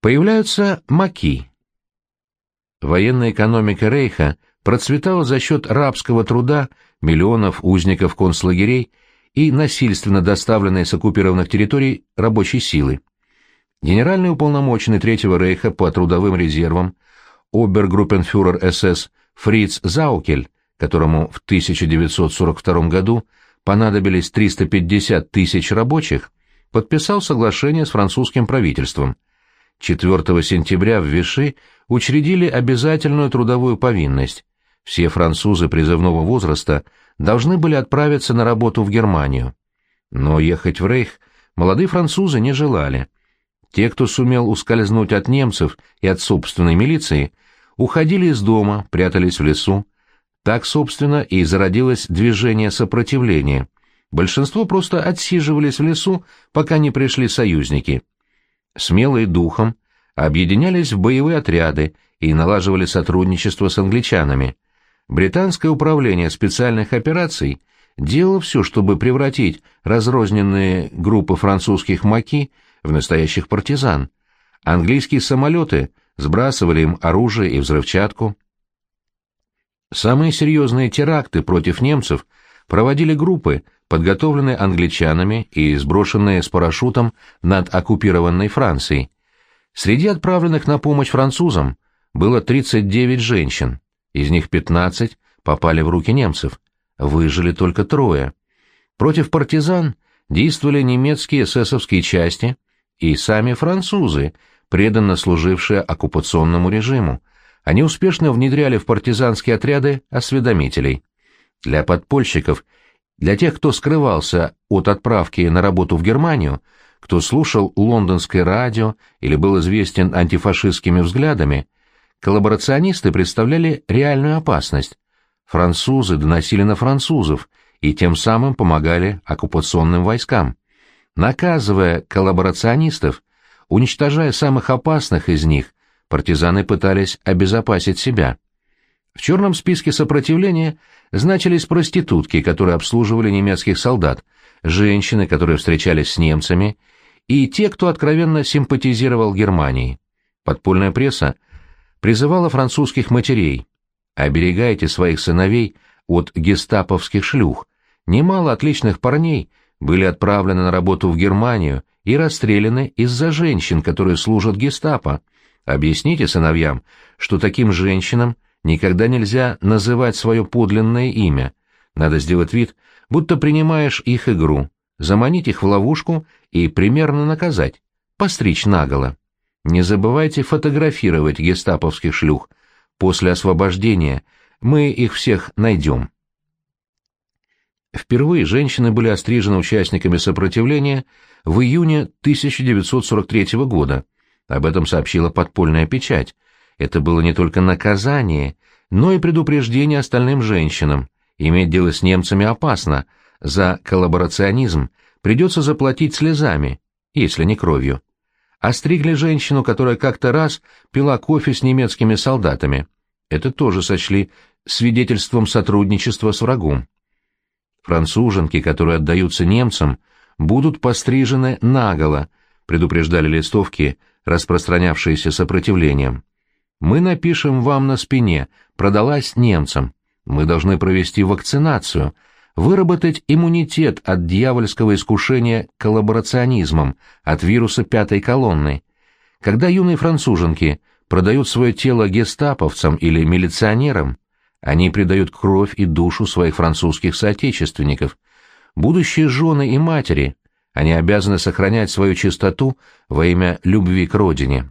Появляются маки. Военная экономика Рейха процветала за счет рабского труда миллионов узников концлагерей и насильственно доставленной с оккупированных территорий рабочей силы. Генеральный уполномоченный Третьего Рейха по трудовым резервам, обергруппенфюрер СС Фриц Заукель, которому в 1942 году понадобились 350 тысяч рабочих, подписал соглашение с французским правительством. 4 сентября в Виши учредили обязательную трудовую повинность. Все французы призывного возраста должны были отправиться на работу в Германию. Но ехать в Рейх молодые французы не желали. Те, кто сумел ускользнуть от немцев и от собственной милиции, уходили из дома, прятались в лесу. Так, собственно, и зародилось движение сопротивления. Большинство просто отсиживались в лесу, пока не пришли союзники. Смелые духом объединялись в боевые отряды и налаживали сотрудничество с англичанами. Британское управление специальных операций делало все, чтобы превратить разрозненные группы французских маки в настоящих партизан. Английские самолеты сбрасывали им оружие и взрывчатку. Самые серьезные теракты против немцев проводили группы, подготовленные англичанами и сброшенные с парашютом над оккупированной Францией. Среди отправленных на помощь французам было 39 женщин, из них 15 попали в руки немцев, выжили только трое. Против партизан действовали немецкие эсэсовские части и сами французы, преданно служившие оккупационному режиму. Они успешно внедряли в партизанские отряды осведомителей. Для подпольщиков, для тех, кто скрывался от отправки на работу в Германию, кто слушал лондонское радио или был известен антифашистскими взглядами, коллаборационисты представляли реальную опасность. Французы доносили на французов и тем самым помогали оккупационным войскам. Наказывая коллаборационистов, уничтожая самых опасных из них, партизаны пытались обезопасить себя. В черном списке сопротивления значились проститутки, которые обслуживали немецких солдат, женщины, которые встречались с немцами, и те, кто откровенно симпатизировал Германии. Подпольная пресса призывала французских матерей «Оберегайте своих сыновей от гестаповских шлюх. Немало отличных парней были отправлены на работу в Германию и расстреляны из-за женщин, которые служат гестапо. Объясните сыновьям, что таким женщинам никогда нельзя называть свое подлинное имя. Надо сделать вид, будто принимаешь их игру, заманить их в ловушку и примерно наказать, постричь наголо. Не забывайте фотографировать гестаповских шлюх. После освобождения мы их всех найдем. Впервые женщины были острижены участниками сопротивления в июне 1943 года. Об этом сообщила подпольная печать. Это было не только наказание, но и предупреждение остальным женщинам. Иметь дело с немцами опасно, за коллаборационизм придется заплатить слезами, если не кровью. Остригли женщину, которая как-то раз пила кофе с немецкими солдатами. Это тоже сочли свидетельством сотрудничества с врагом. Француженки, которые отдаются немцам, будут пострижены наголо, предупреждали листовки, распространявшиеся сопротивлением. Мы напишем вам на спине «продалась немцам». Мы должны провести вакцинацию, выработать иммунитет от дьявольского искушения коллаборационизмом, от вируса пятой колонны. Когда юные француженки продают свое тело гестаповцам или милиционерам, они предают кровь и душу своих французских соотечественников. Будущие жены и матери, они обязаны сохранять свою чистоту во имя любви к родине.